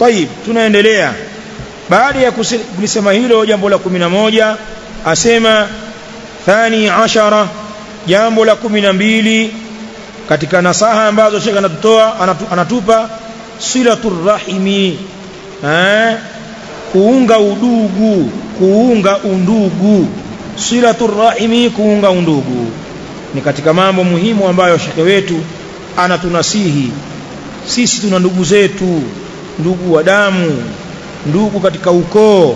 طيب tunaendelea baada ya kulisema hilo jambo la 11 asema thani ashara jambo la 12 katika nasaha ambazo shekha anatutoa anatu, anatupa silatur rahimi eh kuunga udugu kuunga undugu silatur rahimi kuunga undugu ni katika mambo muhimu ambayo shekhe wetu anatunasihi sisi tuna ndugu zetu ndugu wa damu ndugu katika ukoo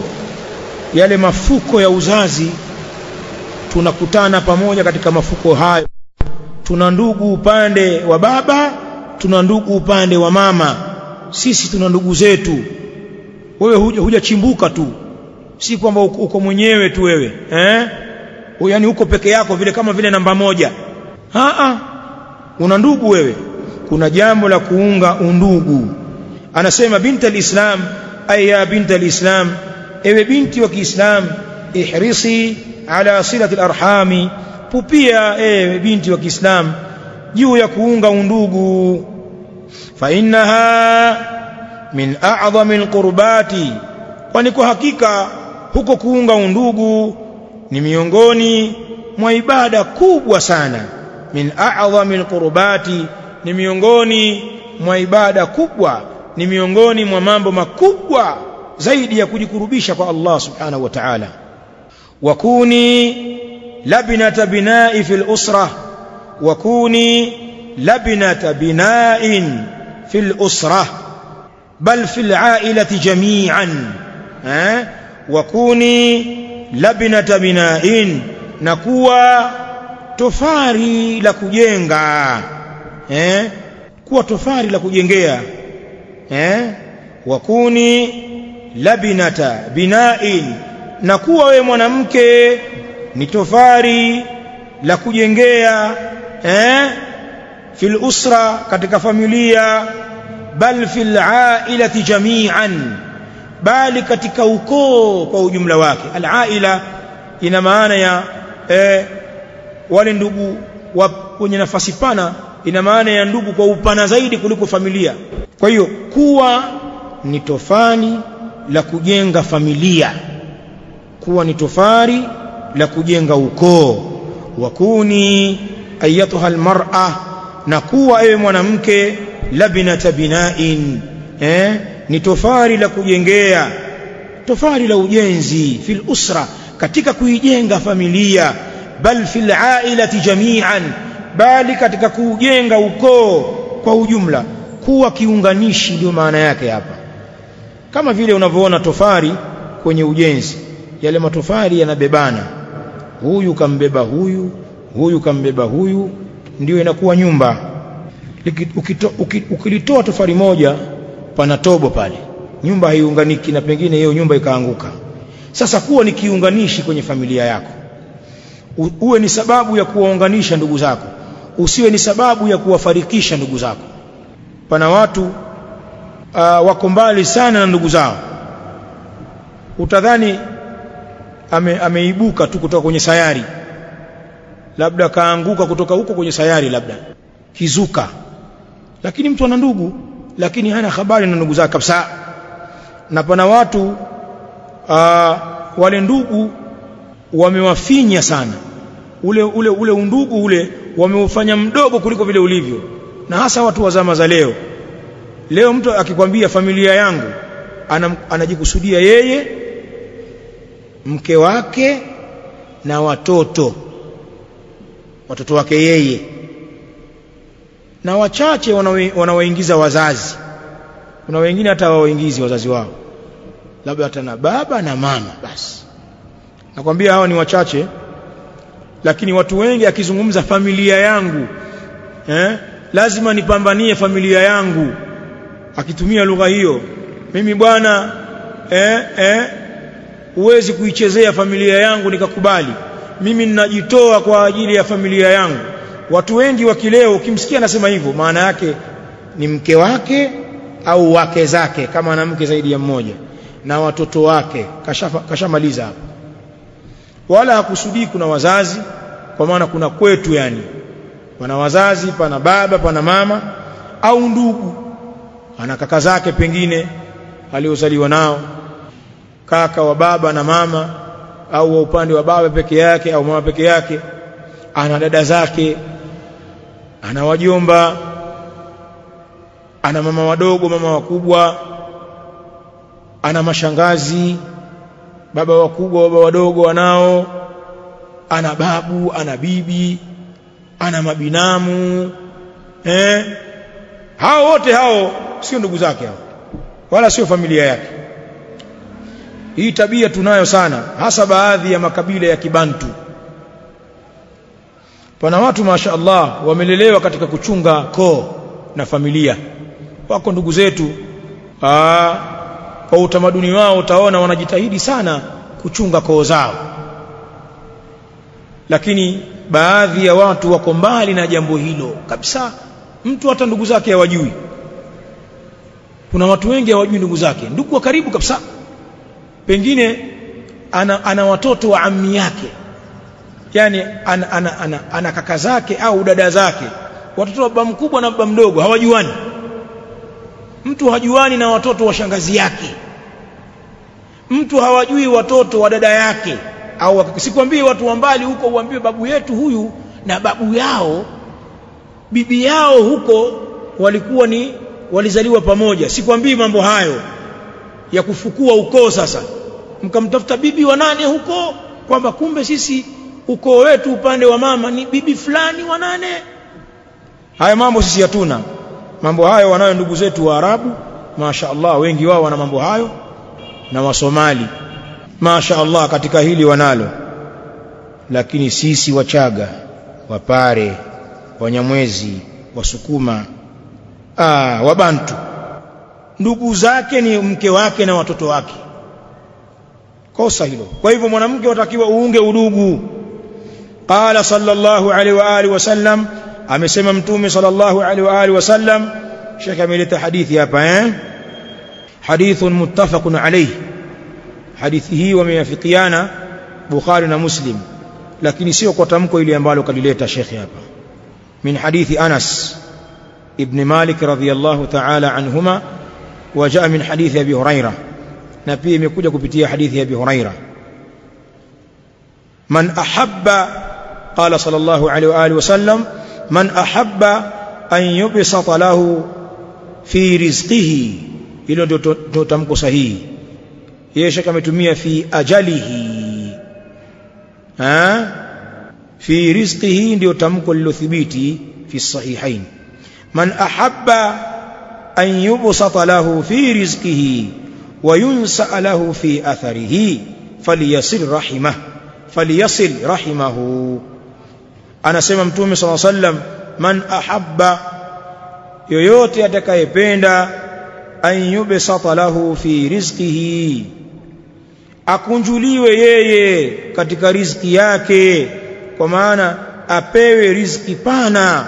yale mafuko ya uzazi tunakutana pamoja katika mafuko hayo. Tuna ndugu upande wa baba tuna ndugu upande wa mama. Sisi tuna ndugu zetu. Wewe hujachimbuka huja tu. Si kwamba uko mwenyewe tu wewe eh? Yaani uko peke yako vile kama vile namba moja. A una ndugu wewe? Kuna jambo la kuunga undugu anasema binti alislam ay ya binti alislam ewe binti wa kiislam ihrisi ala silati alarhami pupia ewe binti wa kiislam juu ya kuunga undugu. Fa innaha min a'zami alqurbati kwani kwa hakika huko kuunga undugu ni miongoni mwa ibada kubwa sana. Min a'zami alqurbati ni miongoni mwa ibada kubwa ni miongoni mwa mambo makubwa zaidi ya kujikurubisha kwa Allah subhanahu wa ta'ala. Wakuni labinata bina'i fil usra wakuni labinata bina'in fil usra bal fil 'ailati jami'an eh? Wakuni labinata bina'in na kuwa tofari la kujenga eh? Kuwa tofari la kujengea eh? Wakuni labinata bina'in. Na kuwa wewe mwanamke ni tofari la kujengea eh? Fil usra katika familia bal fil ailati jami'an. Bali katika ukoo kwa ujumla wake. Al-aila ina maana ya eh, wale ndugu wenye nafasi pana ina maana ya ndugu kwa upana zaidi kuliko familia. Kwa hiyo kuwa ni tofani la kujenga familia. Kuwa ni tofari la kujenga ukoo. Wakuni ayatuha almar'a na kuwa ewe mwanamke labinata bina'in. Eh? Ni tofari la kujengea. Tofari la ujenzi. Fil usra katika kuijenga familia. Bal fil ailati jami'an bali katika kujenga ukoo kwa ujumla kuwa kiunganishi ndio maana yake hapa. Kama vile unavyoona tofari kwenye ujenzi yale matofari yanabebana. Huyu kambeba huyu huyu kambeba huyu ndio inakuwa nyumba. Ukilitoa tofari moja pana tobo pale. Nyumba haiunganiki na pengine hiyo nyumba ikaanguka. Sasa kuwa ni kiunganishi kwenye familia yako. Uwe ni sababu ya kuwaunganisha ndugu zako usiwe ni sababu ya kuwafarikisha ndugu zako. Pana watu uh, wako mbali sana na ndugu zao. Utadhani ame, ameibuka tu kutoka kwenye sayari. Labda kaanguka kutoka huko kwenye sayari labda. Kizuka. Lakini mtu ana ndugu lakini hana habari na ndugu zake kabisa. Na pana watu uh, wale ndugu wamewafinya sana ule ule ule undugu ule wameufanya mdogo kuliko vile ulivyo. Na hasa watu wa zama za leo. Leo mtu akikwambia familia yangu anajikusudia yeye mke wake na watoto. Watoto wake yeye. Na wachache wanawaingiza wazazi. Kuna wengine hata hawaingizi wazazi wao. Labda hata na baba na mama basi. Nakwambia hawa ni wachache lakini watu wengi akizungumza familia yangu eh, lazima nipambanie familia yangu. Akitumia lugha hiyo mimi bwana eh, eh, huwezi kuichezea familia yangu nikakubali. Mimi ninajitoa kwa ajili ya familia yangu. Watu wengi wa kileo ukimsikia anasema hivyo maana yake ni mke wake au wake zake kama ana mke zaidi ya mmoja na watoto wake. Kashamaliza kasha hapo wala hakusudii kuna wazazi kwa maana kuna kwetu yani. Pana wazazi pana baba pana mama au ndugu. Ana kaka zake pengine aliozaliwa nao. Kaka wa baba na mama au wa upande wa baba peke yake au mama peke yake. Ana dada zake ana wajomba ana mama wadogo mama wakubwa ana mashangazi baba wakubwa baba wadogo wanao ana babu ana bibi ana mabinamu eh? Hao wote hao sio ndugu zake hao wala sio familia yake. Hii tabia tunayo sana hasa baadhi ya makabila ya kibantu. Pana watu mashaallah wamelelewa katika kuchunga koo na familia. Wako ndugu zetu. Aa, kwa utamaduni wao utaona wanajitahidi sana kuchunga koo zao. Lakini baadhi ya watu wako mbali na jambo hilo kabisa. Mtu hata ndugu zake hawajui. Kuna watu wengi hawajui ndugu zake. Ndugu wa karibu kabisa. Pengine ana, ana watoto wa ammi yake. Yani ana, ana, ana, ana kaka zake au dada zake. Watoto wa baba mkubwa na baba mdogo hawajuani mtu hajuani na watoto wa shangazi yake. Mtu hawajui watoto wa dada yake. Au sikwambii watu wa mbali huko uambie babu yetu huyu na babu yao bibi yao huko walikuwa ni walizaliwa pamoja. Sikwambii mambo hayo ya kufukua ukoo sasa. Mkamtafuta bibi wa nane huko kwamba kumbe sisi ukoo wetu upande wa mama ni bibi fulani wa nane. Haya mambo sisi hatuna mambo hayo wanayo ndugu zetu wa Arabu. Masha Allah wengi wao wana mambo hayo. Na Wasomali Masha Allah katika hili wanalo. Lakini sisi Wachaga Wapare Wanyamwezi Wasukuma ah Wabantu ndugu zake ni mke wake na watoto wake. Kosa hilo. Kwa hivyo mwanamke watakiwa uunge udugu. Qala sallallahu alaihi wa alihi wasallam amesema mtume sallallahu alaihi wa alihi wasallam Sheikh ameleta hadithi hapa eh? Hadithun muttafaqun alayhi. Hadithi hii wameafikiana Bukhari na Muslim. Lakini sio kwa tamko ile ambalo kalileta shekhe hapa. Min hadithi Anas ibn Malik radhiyallahu ta'ala anhuma wajaa min hadithi Abi Huraira na pia imekuja kupitia hadithi ya Abi Huraira man ahabba qala sallallahu alaihi wa alihi wasallam من أحب أن يبسط له في رزقه. إلى تتمكو صحيح يشا كما تمي في أجله في رزقه إلو تمكو اللثبيت في الصحيحين من أحب أن يبسط له في رزقه وينسأ له في أثره فليصل رحمه فليصل رحمه anasema mtume sala sallam man ahabba yoyote atakayependa ayyube satalahu lahu fi rizqihi akunjuliwe yeye katika riziki yake kwa maana apewe riziki pana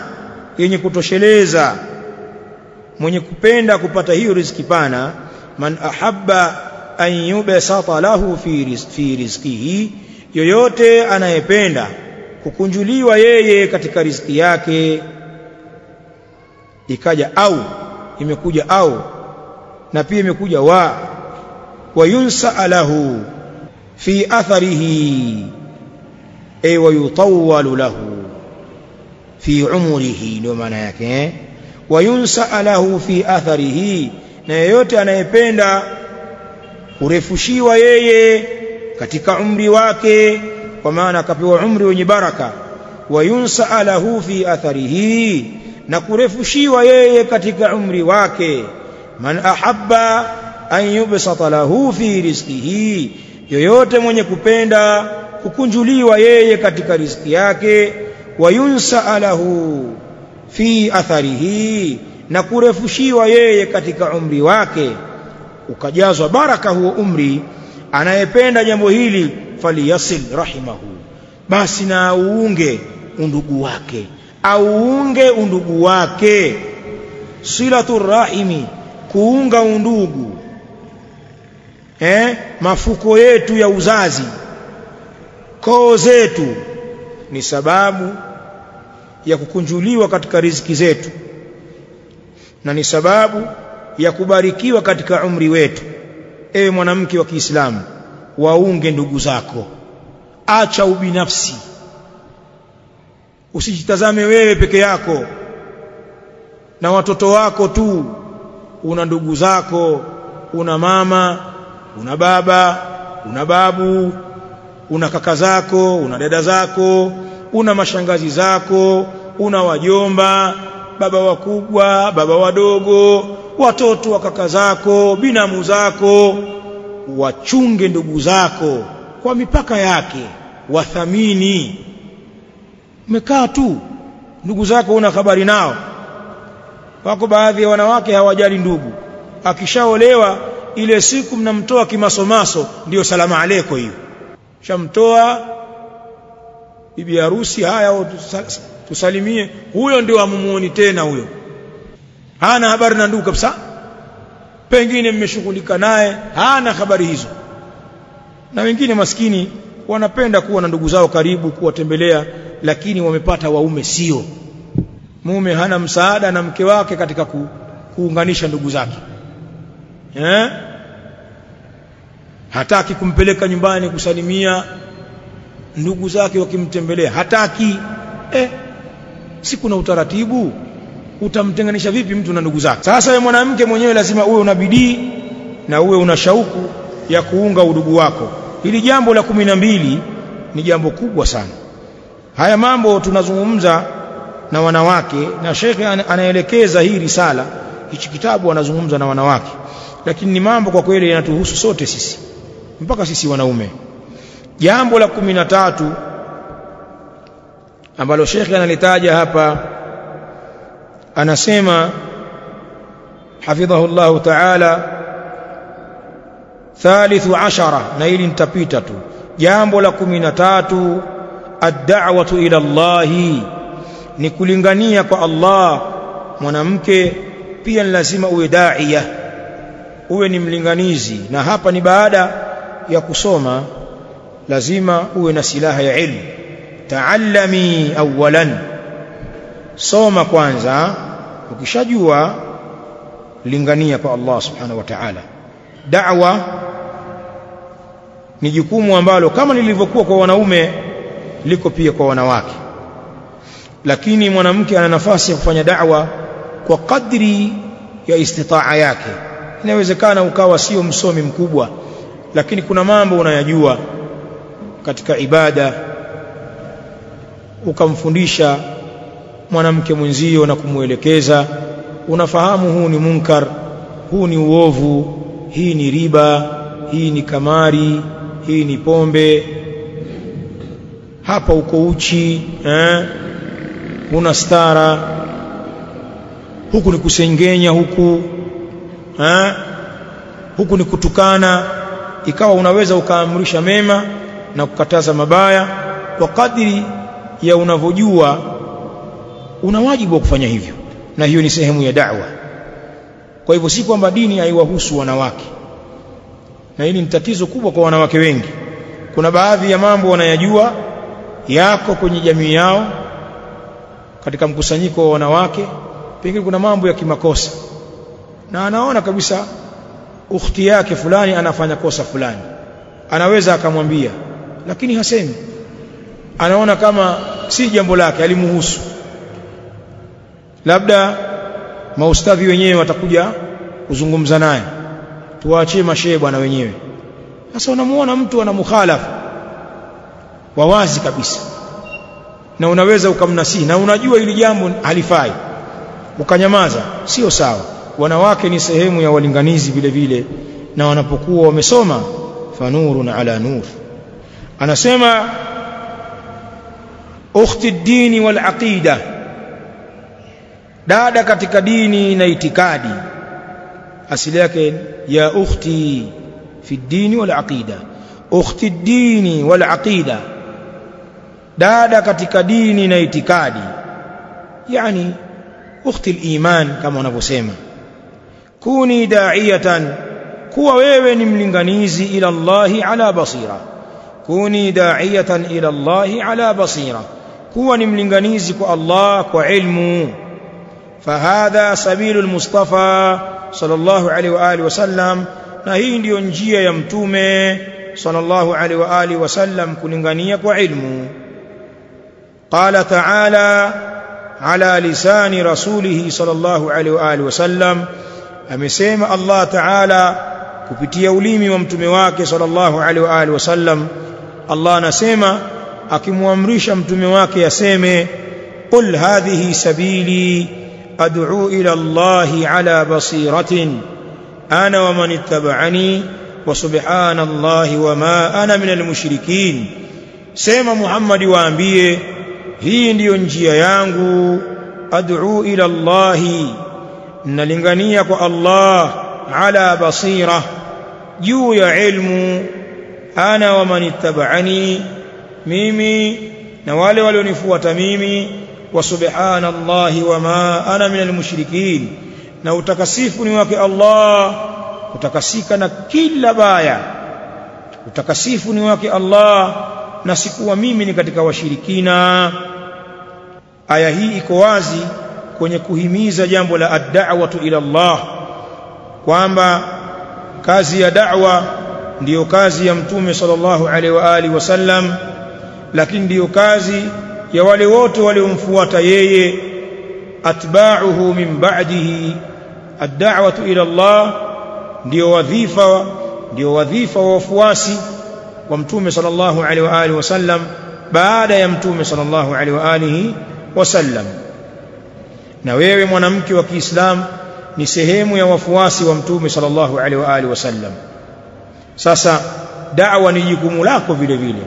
yenye kutosheleza. Mwenye kupenda kupata hiyo riziki pana man ahabba ayyube satalahu lahu fi rizqihi yoyote anayependa kukunjuliwa yeye katika riziki yake ikaja au imekuja au na pia imekuja wa wayunsa alahu fi atharihi ay wayutawwalu lahu fi umrihi ndio maana yake eh? wayunsa alahu fi atharihi na yeyote anayependa kurefushiwa yeye katika umri wake kwa maana akapewa umri wenye baraka. Wayunsa lahu fi atharihi na kurefushiwa yeye katika umri wake. Man ahabba an yubsata lahu fi rizqihi yoyote mwenye kupenda kukunjuliwa yeye katika riziki yake. Wayunsa lahu fi atharihi na kurefushiwa yeye katika umri wake. Ukajazwa baraka huo umri anayependa jambo hili faliyasil rahimahu. Basi na uunge undugu wake. Auunge undugu wake. Silatu rahimi kuunga undugu. Eh mafuko yetu ya uzazi. Koo zetu ni sababu ya kukunjuliwa katika riziki zetu. Na ni sababu ya kubarikiwa katika umri wetu. Ewe mwanamke wa Kiislamu waunge ndugu zako. Acha ubinafsi. Usijitazame wewe peke yako. Na watoto wako tu. Una ndugu zako una mama una baba una babu una kaka zako una dada zako una mashangazi zako una wajomba baba wakubwa baba wadogo watoto wa kaka zako binamu zako wachunge ndugu zako kwa mipaka yake wathamini. Umekaa tu ndugu zako una habari nao. Wako baadhi ya wanawake hawajali ndugu. Akishaolewa ile siku mnamtoa kimasomaso ndiyo salamu aleko hiyo. Shamtoa bibi harusi haya tusalimie. Huyo ndio amumuoni tena huyo. Hana habari na ndugu kabisa pengine mmeshughulika naye hana habari hizo. Na wengine maskini wanapenda kuwa na ndugu zao karibu kuwatembelea lakini wamepata waume sio. Mume hana msaada na mke wake katika ku, kuunganisha ndugu zake. Eh? hataki kumpeleka nyumbani kusalimia ndugu zake wakimtembelea. Hataki. Eh, si kuna utaratibu utamtenganisha vipi mtu na ndugu zake? Sasa wewe mwanamke mwenyewe lazima uwe una bidii na uwe una shauku ya kuunga udugu wako. Hili jambo la kumi na mbili ni jambo kubwa sana. Haya mambo tunazungumza na wanawake na shekhe anaelekeza hii risala. Hichi kitabu anazungumza na wanawake. Lakini ni mambo kwa kweli yanatuhusu sote sisi mpaka sisi wanaume. Jambo la kumi na tatu ambalo shekhe analitaja hapa anasema hafidhahu llahu taala thalithu ashara na hili nitapita tu. Jambo la kumi na tatu addawatu ila llahi ni kulingania kwa Allah mwanamke pia ni lazima uwe daia uwe ni mlinganizi. Na hapa ni baada ya kusoma lazima uwe na silaha ya ilmu. Taallami awalan soma kwanza ukishajua lingania kwa Allah subhanahu wa ta'ala. Da'wa ni jukumu ambalo kama lilivyokuwa kwa wanaume liko pia kwa wanawake. Lakini mwanamke ana nafasi ya kufanya da'wa kwa kadri ya istitaa yake. Inawezekana ukawa sio msomi mkubwa lakini kuna mambo unayajua katika ibada ukamfundisha mwanamke mwenzio na kumwelekeza unafahamu huu ni munkar huu ni uovu hii ni riba hii ni kamari hii ni pombe hapa uko uchi eh? una stara huku ni kusengenya huku eh? huku ni kutukana ikawa unaweza ukaamrisha mema na kukataza mabaya kwa kadiri ya unavyojua una wajibu wa kufanya hivyo. Na hiyo ni sehemu ya da'wa. Kwa hivyo si kwamba dini haiwahusu wanawake. Na hili ni tatizo kubwa kwa wanawake wengi. Kuna baadhi ya mambo wanayajua yako kwenye jamii yao katika mkusanyiko wa wanawake. Pengine kuna mambo ya kimakosa. Na anaona kabisa ukhti yake fulani anafanya kosa fulani. Anaweza akamwambia lakini hasemi. Anaona kama si jambo lake alimuhusu labda maustadhi wenyewe watakuja kuzungumza naye. Tuwaachie mashehe bwana wenyewe. Sasa unamuona mtu ana mukhalafa wa wazi kabisa. Na unaweza ukamnasihi. Na unajua ili jambo halifai. Ukanyamaza. Sio sawa. Wanawake ni sehemu ya walinganizi vile vile. Na wanapokuwa wamesoma fanurun ala nur. Anasema ukhti dini wal aqida dada katika dini na itikadi. Asili yake ya ukhti fi dini wal aqida. Ukhti dini wal aqida. Dada katika dini na itikadi. Yani ukhti al-iman kama wanavyosema. Kuni da'iyatan kuwa wewe ni mlinganizi ila Allahi ala basira. Kuni da'iyatan ila Allahi ala basira. Kuwa ni mlinganizi kwa Allah kwa ilmu فهذا سبيل المصطفى صلى الله عليه وآله وسلم. نهي لينجي يمتومي صلى الله عليه وآله وسلم كننغنيك وعلمه قال تعالى على لسان رسوله صلى الله عليه وآله وسلم. أمسيم الله تعالى كبتي أوليمي ومتمواك صلى الله عليه وآله وسلم. الله نسيم أكي موامريش متمواك يسيم قل هذه سبيلي ad'u ila الله على basiratin ana ومن اتبعني وسبحان الله وما wa من ana minal محمد waambie hii ndiyo njia yangu. ad'u ila Allah nalingania kwa Allah ala basira juu ya ilmu. ana wa man mimi na wale walionifuata mimi wa subhanallahi wa ma ana minal mushrikin. Na utakasifu ni wake Allah utakasika na kila baya. Utakasifu ni wake Allah na sikuwa mimi ni katika washirikina. Aya hii iko wazi kwenye kuhimiza jambo la ad-da'watu ila Allah kwamba kazi ya da'wa ndiyo kazi ya mtume sallallahu alaihi wa alihi wasallam lakini ndiyo kazi ya wale wote waliomfuata yeye atba'uhu min ba'dihi ad-da'watu ila Allah ndiyo wadhifa ndio wadhifa wa wafuasi wa mtume sallallahu alaihi wa alihi wasallam baada ya mtume sallallahu alaihi wa alihi wasallam. Na wewe mwanamke wa Kiislamu ni sehemu ya wafuasi wa mtume sallallahu alaihi wa alihi wasallam. Sasa da'wa ni jukumu lako vile vile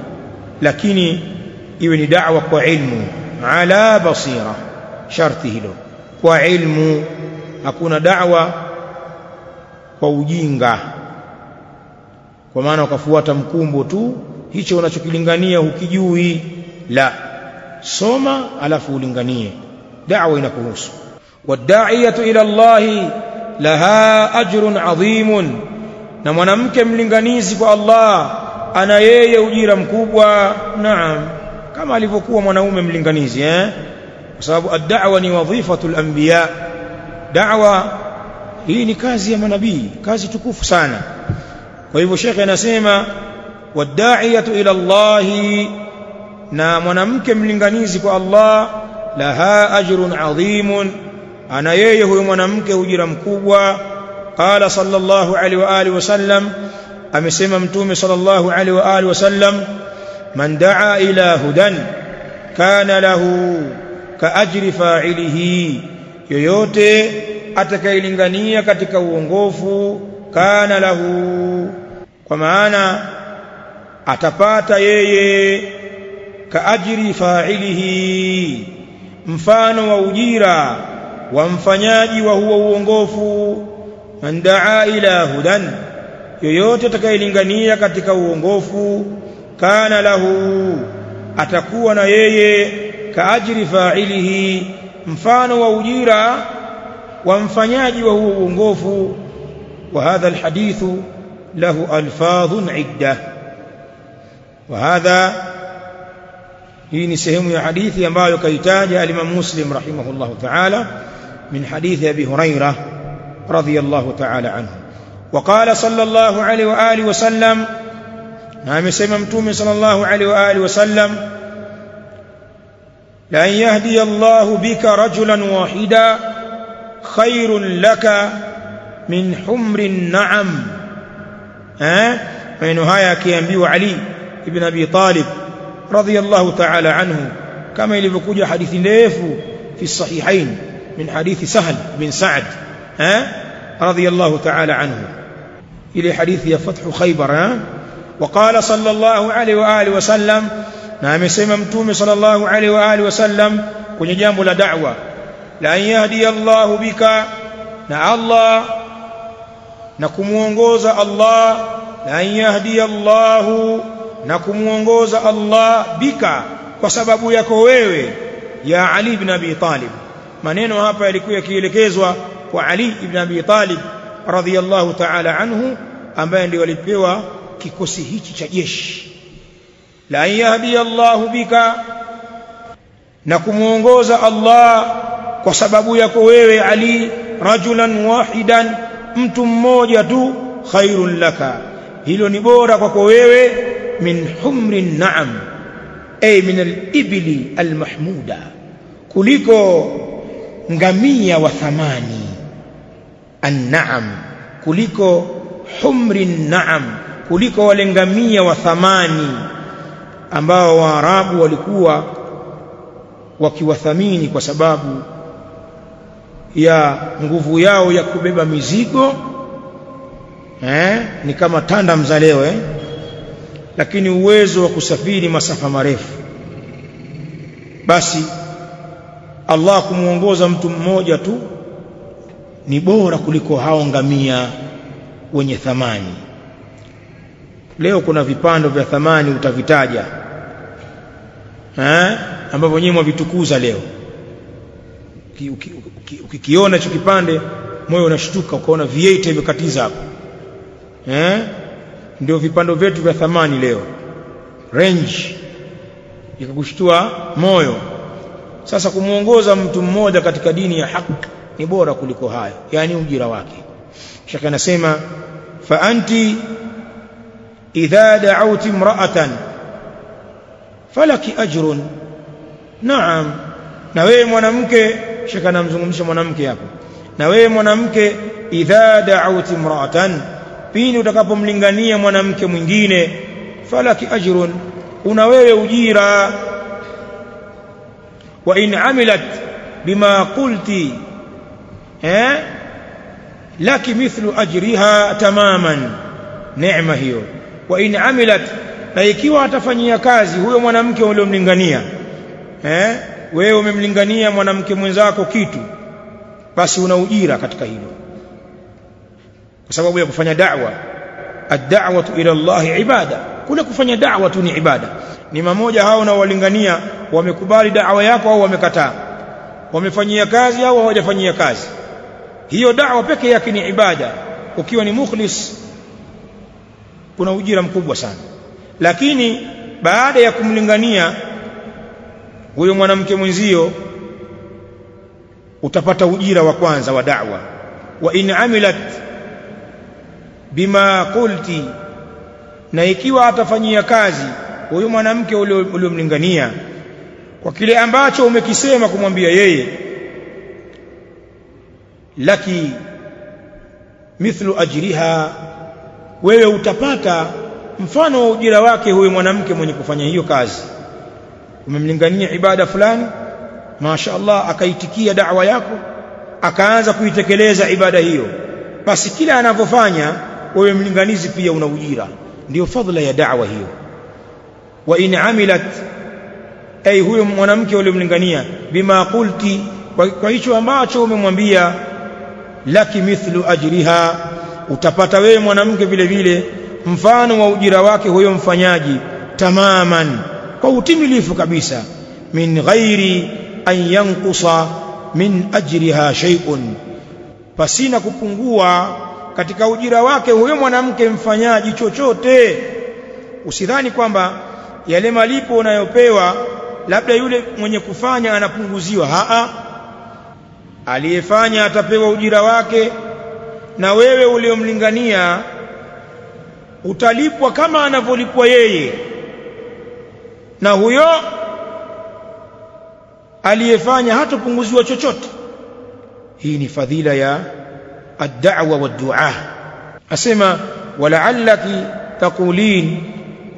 lakini iwe ni da'wa kwa ilmu ala basira sharti hilo. Kwa ilmu hakuna da'wa kwa ujinga. Kwa maana ukafuata mkumbo tu hicho unachokilingania hukijui. La soma alafu ulinganie. Da'wa inakuhusu. Wad'iyatu ila Allah laha ajrun adhimun na mwanamke mlinganizi kwa Allah ana yeye ujira mkubwa. Naam kama alivyokuwa mwanaume mlinganizi eh? Kwa sababu ad-da'wa ni wadhifatul anbiya. Da'wa hii ni kazi ya manabii kazi tukufu sana. Kwa hivyo shekhe anasema wad'iyatu ila Allah na mwanamke mlinganizi kwa Allah laha ajrun adhimun ana yeye huyo mwanamke ujira mkubwa. Qala sallallahu alaihi wa alihi wasallam amesema mtume sallallahu alaihi wa alihi wasallam man دعا ila هدى كان له ka فاعله yoyote atakayelingania katika uongofu kana lahu kwa maana atapata yeye ka ajri fa'ilihi mfano wa ujira wa mfanyaji wa huo uongofu. Man daa ila hudan yoyote atakayelingania katika uongofu kana lahu atakuwa na yeye kaajiri fa'ilihi mfano wa ujira wa mfanyaji wa huo uongofu wa hadha alhadithu lahu alfadhun idda wa hadha hii ni sehemu ya hadithi ambayo kaitaja al-Imam Muslim rahimahullah ta'ala min hadithi Abi Hurairah radiyallahu ta'ala anhu وقال صلى الله عليه واله وسلم na amesema mtume sallallahu alaihi wa alihi wasallam la yahdi Allah bika rajulan wahida khairun laka min humrin na'am eh maneno haya akiambiwa Ali ibn Abi Talib radiyallahu ta'ala anhu kama ilivyokuja hadithi ndefu fi sahihain min hadithi Sahl bin Sa'd eh radiyallahu ta'ala anhu ile hadithi ya fathu Khaybar eh وقال صلى الله عليه واله وسلم na amesema mtume sallallahu alaihi wa alihi wasallam kwenye jambo la da'wa la yahdi Allah bika na Allah na kumuongoza Allah la yahdi Allah na kumuongoza Allah bika kwa sababu yako wewe ya Ali ibn Abi Talib maneno hapa yalikuwa yakielekezwa kwa Ali ibn Abi Talib radhiyallahu ta'ala anhu ambaye ndiye walipewa kikosi hichi cha jeshi. La yahdi Allah bika na kumuongoza Allah kwa sababu yako wewe Ali rajulan wahidan mtu mmoja tu khairun laka. Hilo ni bora kwako wewe min humri na'am ay min al-ibli al-mahmuda kuliko ngamia wa thamani an-na'am kuliko humrin na'am kuliko wale ngamia wa thamani ambao waarabu walikuwa wakiwathamini kwa sababu ya nguvu yao ya kubeba mizigo eh, ni kama tanda mzalewe eh? lakini uwezo wa kusafiri masafa marefu basi Allah kumuongoza mtu mmoja tu ni bora kuliko hao ngamia wenye thamani leo kuna vipando vya thamani utavitaja. Eh ambavyo nyinyi mwavitukuza leo. Ukikiona hicho kipande moyo unashtuka ukaona V8 imekatiza hapo. Eh ndio vipando vyetu vya thamani leo. Range. Ikakushtua moyo. Sasa kumuongoza mtu mmoja katika dini ya haki ni bora kuliko hayo. Yani ujira wake. Shaka anasema fa anti idha دعوت امرأة falaki ajrun naam na wewe mwanamke shaka namzungumzisha mwanamke hapo. Na wewe mwanamke idha da'awti imra'atan pindi utakapomlingania mwanamke mwingine falaki ajrun una wewe ujira. Wa in amilat bima qulti eh laki mithlu ajriha tamaman. Neema hiyo wa in amilat na ikiwa atafanyia kazi huyo mwanamke uliomlingania eh wewe umemlingania mwanamke mwenzako kitu basi una ujira katika hilo. Kwa sababu ya kufanya da'wa. Ad-da'watu ila Allah ibada. Kule kufanya da'wa tu ni ibada. Ni mamoja hao na walingania wamekubali da'wa yako au wamekataa. Wamefanyia kazi au hawajafanyia kazi. Hiyo da'wa peke yake ni ibada. Ukiwa ni mukhlis kuna ujira mkubwa sana. Lakini baada ya kumlingania huyo mwanamke mwenzio utapata ujira wa kwanza wa da'wa. Wa in amilat bima qulti na ikiwa atafanyia kazi huyo mwanamke uliyomlingania kwa kile ambacho umekisema kumwambia yeye laki mithlu ajriha wewe utapata mfano wa ujira wake huyo mwanamke mwenye kufanya hiyo kazi. Umemlingania ibada fulani Masha Allah akaitikia da'wa yako akaanza kuitekeleza ibada hiyo. Basi kila anavyofanya wewe mlinganizi pia una ujira. Ndio fadhila ya da'wa hiyo. Wa in amilat ay huyo mwanamke uliyomlingania bima qulti kwa hicho ambacho umemwambia laki mithlu ajriha utapata wewe mwanamke vile vile mfano wa ujira wake huyo mfanyaji tamaman kwa utimilifu kabisa. Min ghairi an yanqusa min ajriha shay'un pasina kupungua katika ujira wake huyo mwanamke mfanyaji chochote. Usidhani kwamba yale malipo unayopewa labda yule mwenye kufanya anapunguziwa. Haa aliyefanya atapewa ujira wake na wewe uliomlingania utalipwa kama anavyolipwa yeye. Na huyo aliyefanya hatopunguziwa chochote. Hii ni fadhila ya ad-da'wa wad-du'a asema wala'allaki taqulin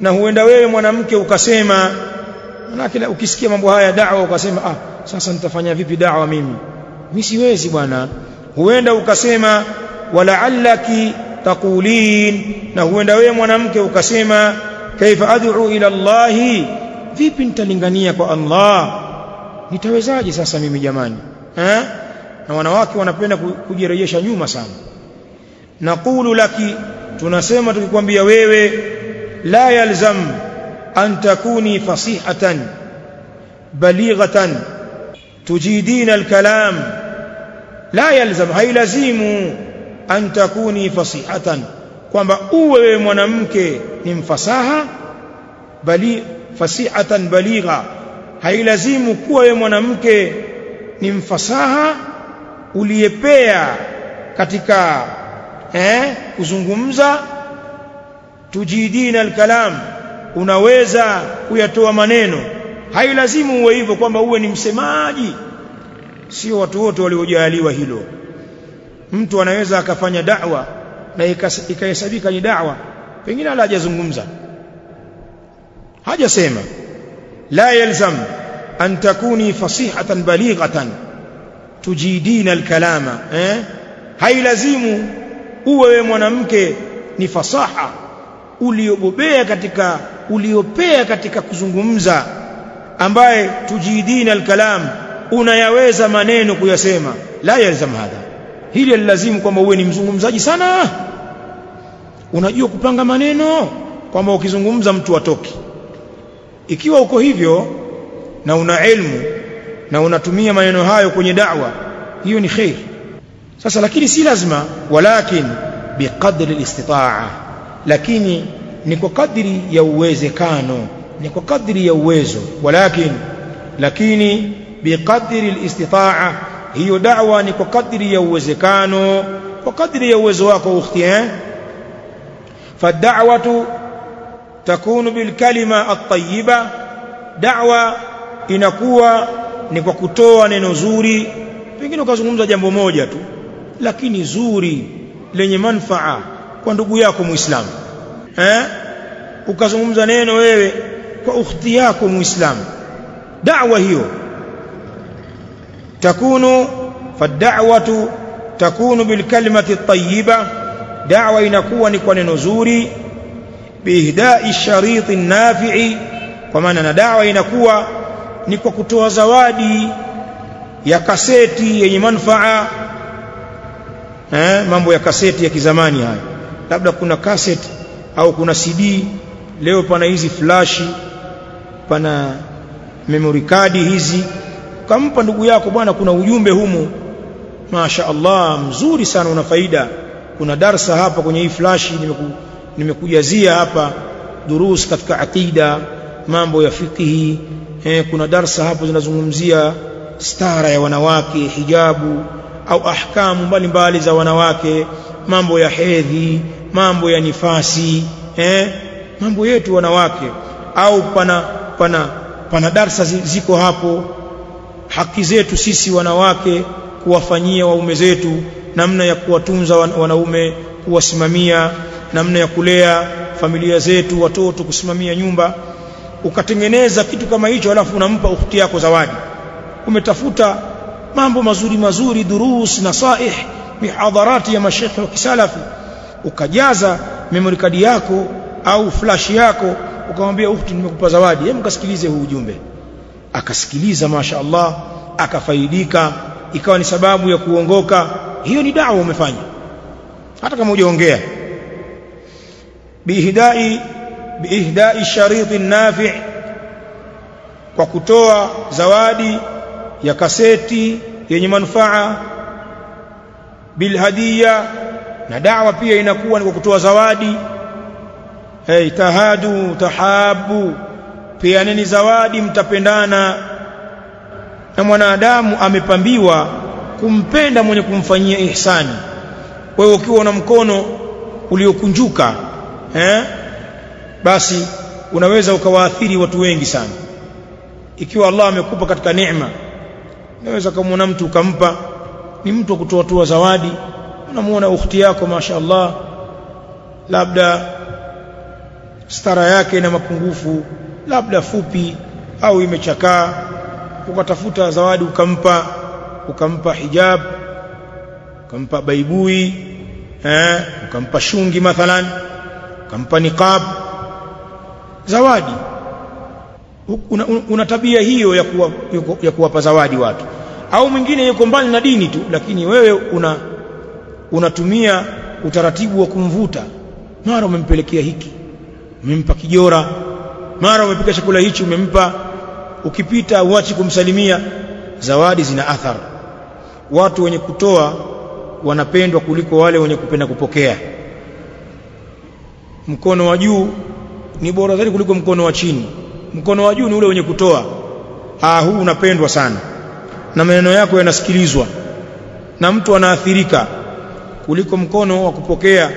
na huenda wewe mwanamke ukasema manake ukisikia mambo haya da'wa ukasema ah sasa nitafanya vipi da'wa mimi? Mimi siwezi bwana. Huenda ukasema wala'allaki taqulin na huenda wewe mwanamke ukasema kaifa ad'u ila Allah vipi nitalingania kwa Allah? Nitawezaje sasa mimi jamani? Eh na wanawake wanapenda kujirejesha nyuma sana. Naqulu laki tunasema tukikwambia wewe la yalzam an takuni fasihatan balighatan tujidina alkalam. La yalzam hailazimu an takuni fasihatan kwamba uwe wewe mwanamke ni mfasaha bali fasihatan baligha. Hailazimu kuwa wewe mwanamke ni mfasaha uliyepea katika eh kuzungumza. Tujidina alkalam unaweza kuyatoa maneno. Hailazimu uwe hivyo kwamba uwe ni msemaji. Sio watu wote waliojaliwa hilo mtu anaweza akafanya da'wa na ikahesabika ni da'wa. Pengine ala hajazungumza. Hajasema la yalzam an takuni fasihatan balighatan tujidina alkalama eh? Hailazimu uwe wewe mwanamke ni fasaha uliobobea katika uliopea katika kuzungumza ambaye tujidina alkalam unayaweza maneno kuyasema. La yalzam hadha hili lazimu kwamba uwe ni mzungumzaji sana. Unajua kupanga maneno kwamba ukizungumza mtu atoki ikiwa uko hivyo na una elimu na unatumia maneno hayo kwenye da'wa hiyo ni khair. Sasa lakini si lazima walakin biqadri alistitaa. Lakini ni kwa kadri ya uwezekano ni kwa kadri ya uwezo. Walakin lakini biqadri alistitaa hiyo da'wa ni kwa kadri ya uwezekano kwa kadri ya uwezo wako ukhti eh? Fad'awatu takunu bil kalima at-tayyiba da'wa inakuwa ni kwa kutoa neno zuri pengine ukazungumza jambo moja tu lakini zuri lenye manfaa kwa ndugu yako muislamu eh? Ukazungumza neno wewe kwa ukhti yako muislamu. Da'wa hiyo takunu fad'awatu takunu bilkalimati at-tayyiba da'wa inakuwa ni kwa neno zuri biihdai shariti nafi'i kwa maana na da'wa inakuwa ni kwa kutoa zawadi ya kaseti yenye manufaa eh mambo ya kaseti ya kizamani haya labda kuna kaseti au kuna CD leo pana hizi flash pana memory card hizi kampa ndugu yako bwana kuna ujumbe humu. Masha Allah mzuri sana una faida. Kuna darsa hapa kwenye hii nimeku, nimekujazia hapa durus katika aqida mambo ya fikihi eh, kuna darsa hapo zinazungumzia stara ya wanawake hijabu au ahkamu mbalimbali za wanawake mambo ya hedhi mambo ya nifasi. Eh, mambo yetu wanawake. Au pana pana pana darsa ziko hapo haki zetu sisi wanawake kuwafanyia waume zetu namna ya kuwatunza wanaume kuwasimamia namna ya kulea familia zetu watoto kusimamia nyumba. Ukatengeneza kitu kama hicho alafu unampa ukhti yako zawadi. Umetafuta mambo mazuri mazuri durus nasaih mihadharati ya mashekhe wa kisalafi. Ukajaza memory card yako au flash yako ukamwambia ukhti nimekupa zawadi. Hebu kasikilize huu ujumbe akasikiliza masha Allah akafaidika ikawa ni sababu ya kuongoka. Hiyo ni dawa umefanya. Hata kama hujaongea. Biihdai biihdai shariti nafi' kwa kutoa zawadi ya kaseti yenye manufaa bilhadiya na dawa pia inakuwa ni kwa kutoa zawadi. Hey, tahadu tahabu peaneni zawadi mtapendana na mwanadamu amepambiwa kumpenda mwenye kumfanyia ihsani. Wewe ukiwa na mkono uliokunjuka eh basi unaweza ukawaathiri watu wengi sana. Ikiwa Allah amekupa katika neema unaweza kumuona mtu ukampa ni mtu wa kutoa toa zawadi unamuona ukhti yako mashaallah labda stara yake na mapungufu labda fupi au imechakaa ukatafuta zawadi ukampa ukampa hijab ukampa baibui eh ukampa shungi mathalan ukampa niqab. Zawadi. Una, una tabia hiyo ya kuwa, ya kuwapa zawadi watu. Au mwingine yuko mbali na dini tu lakini wewe una unatumia utaratibu wa kumvuta. Mara umempelekea hiki umempa kijora mara umepika chakula hichi umempa ukipita uachi kumsalimia. Zawadi zina athar. Watu wenye kutoa wanapendwa kuliko wale wenye kupenda kupokea. Mkono wa juu ni bora zaidi kuliko mkono wa chini. Mkono wa juu ni ule wenye kutoa. Ah huu unapendwa sana. Na maneno yako yanasikilizwa. Na mtu anaathirika kuliko mkono wa kupokea.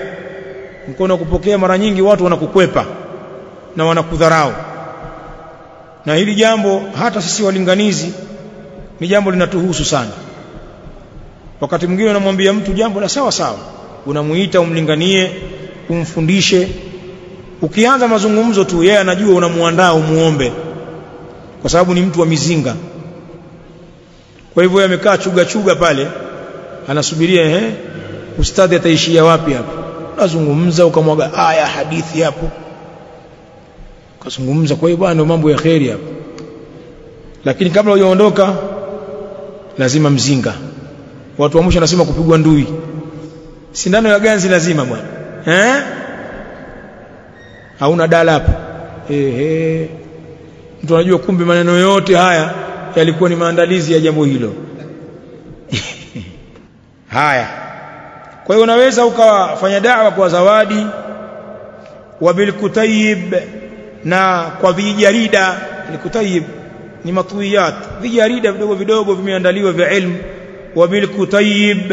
Mkono wa kupokea mara nyingi watu wanakukwepa na wanakudharau. Na hili jambo hata sisi walinganizi ni jambo linatuhusu sana. Wakati mwingine unamwambia mtu jambo la sawa sawa unamuita umlinganie umfundishe. Ukianza mazungumzo tu yeye anajua unamuandaa umuombe kwa sababu ni mtu wa mizinga. Kwa hivyo amekaa chuga chuga pale anasubiria ehe ustadhi ataishia wapi hapo? Unazungumza ukamwaga aya hadithi hapo ukazungumza kwa hiyo bwana mambo ya kheri hapo. Lakini kabla hujaondoka lazima mzinga. Watu wa mwisho wanasema kupigwa ndui. Sindano ya ganzi lazima bwana. Eh? Hauna dala hapo. Ehe. Mtu anajua kumbe maneno yote haya yalikuwa ni maandalizi ya jambo hilo. Haya. Kwa hiyo unaweza ukawafanya da'wa kwa zawadi wa bilkutayib na kwa vijarida alkutayib ni matwiyat. Vijarida vidogo vidogo vimeandaliwa vya ilmu. Wa bilkutayib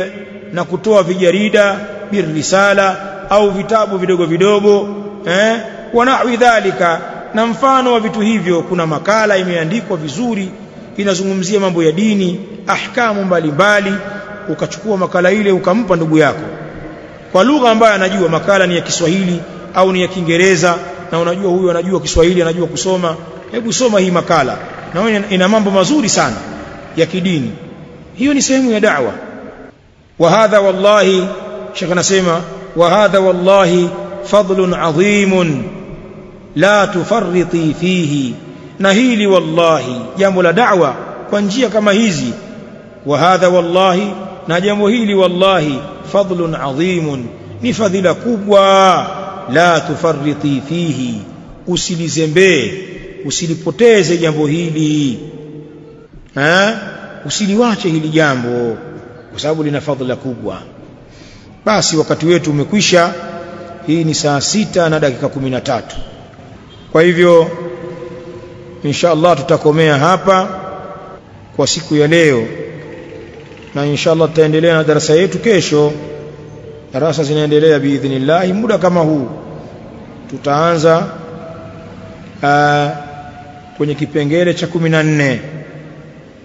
na kutoa vijarida birrisala au vitabu vidogo vidogo eh? Wa dhalika na mfano wa vitu hivyo kuna makala imeandikwa vizuri inazungumzia mambo ya dini ahkamu mbalimbali ukachukua makala ile ukampa ndugu yako. Kwa lugha ambayo anajua makala ni ya Kiswahili au ni ya Kiingereza na unajua huyu anajua Kiswahili anajua kusoma. Hebu soma hii makala. Na ina mambo mazuri sana ya kidini. Hiyo ni sehemu ya da'wa. Wa hadha wallahi shekh anasema wa hadha wallahi fadlun adhimun la tufarriti fihi. Na hili wallahi jambo la da'wa kwa njia kama hizi. Wa hadha wallahi na jambo hili wallahi fadlun adhimun ni fadhila kubwa la tufarriti fihi usilizembee usilipoteze jambo hili. Ha? Usiliwache hili jambo kwa sababu lina fadhila kubwa. Basi wakati wetu umekwisha hii ni saa sita na dakika kumi na tatu. Kwa hivyo insha Allah tutakomea hapa kwa siku ya leo na insha Allah tutaendelea na darasa yetu kesho. Darasa zinaendelea biidhnillah muda kama huu tutaanza aa, kwenye kipengele cha 14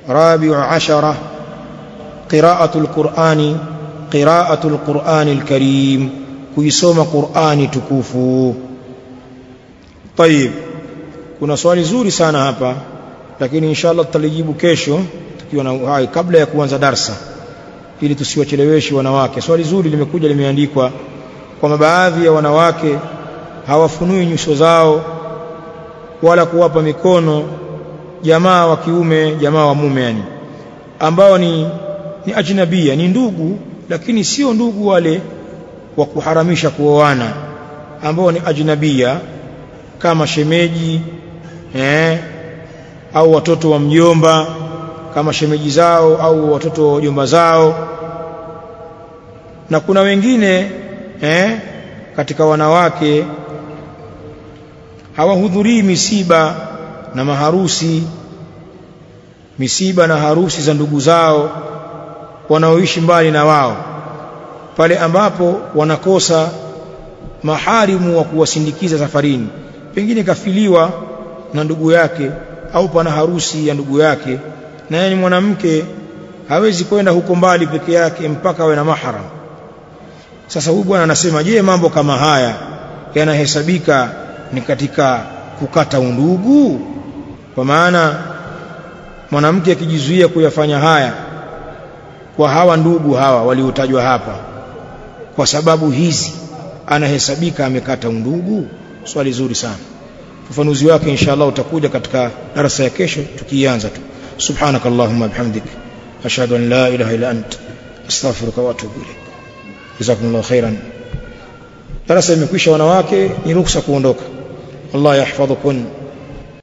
rabiu ashara qira'atu alqur'ani qira'atu alqur'ani alkarim kuisoma qur'ani tukufu طيب kuna swali zuri sana hapa lakini inshallah tutalijibu kesho tukiwa na uhai kabla ya kuanza darsa ili tusiwacheleweshi wanawake swali zuri limekuja limeandikwa kwamba baadhi ya wanawake hawafunui nyuso zao wala kuwapa mikono jamaa wa kiume jamaa wa mume yani ambao ni ni ajnabia ni ndugu lakini sio ndugu wale wa kuharamisha kuoana ambao ni ajnabia kama shemeji eh, au watoto wa mjomba kama shemeji zao au watoto wa jomba zao. Na kuna wengine eh, katika wanawake hawahudhurii misiba na maharusi misiba na harusi za ndugu zao wanaoishi mbali na wao pale ambapo wanakosa maharimu wa kuwasindikiza safarini. Pengine kafiliwa na ndugu yake au pana harusi ya ndugu yake na yeye ni mwanamke hawezi kwenda huko mbali peke yake mpaka awe na mahram. Sasa huyu bwana anasema je mambo kama haya yanahesabika ni katika kukata undugu? Kwa maana mwanamke akijizuia kuyafanya haya kwa hawa ndugu hawa waliotajwa hapa kwa sababu hizi anahesabika amekata undugu? Swali zuri sana. Ufafanuzi wake inshallah utakuja katika darasa ya kesho tukianza tu. Subhanak allahumma bihamdik. Ashhadu an la ilaha illa ant. Astaghfiruka wa atubu ilaik jazakumullahu khairan. Darasa imekwisha wanawake ni ruksa kuondoka Allah yahfadhukum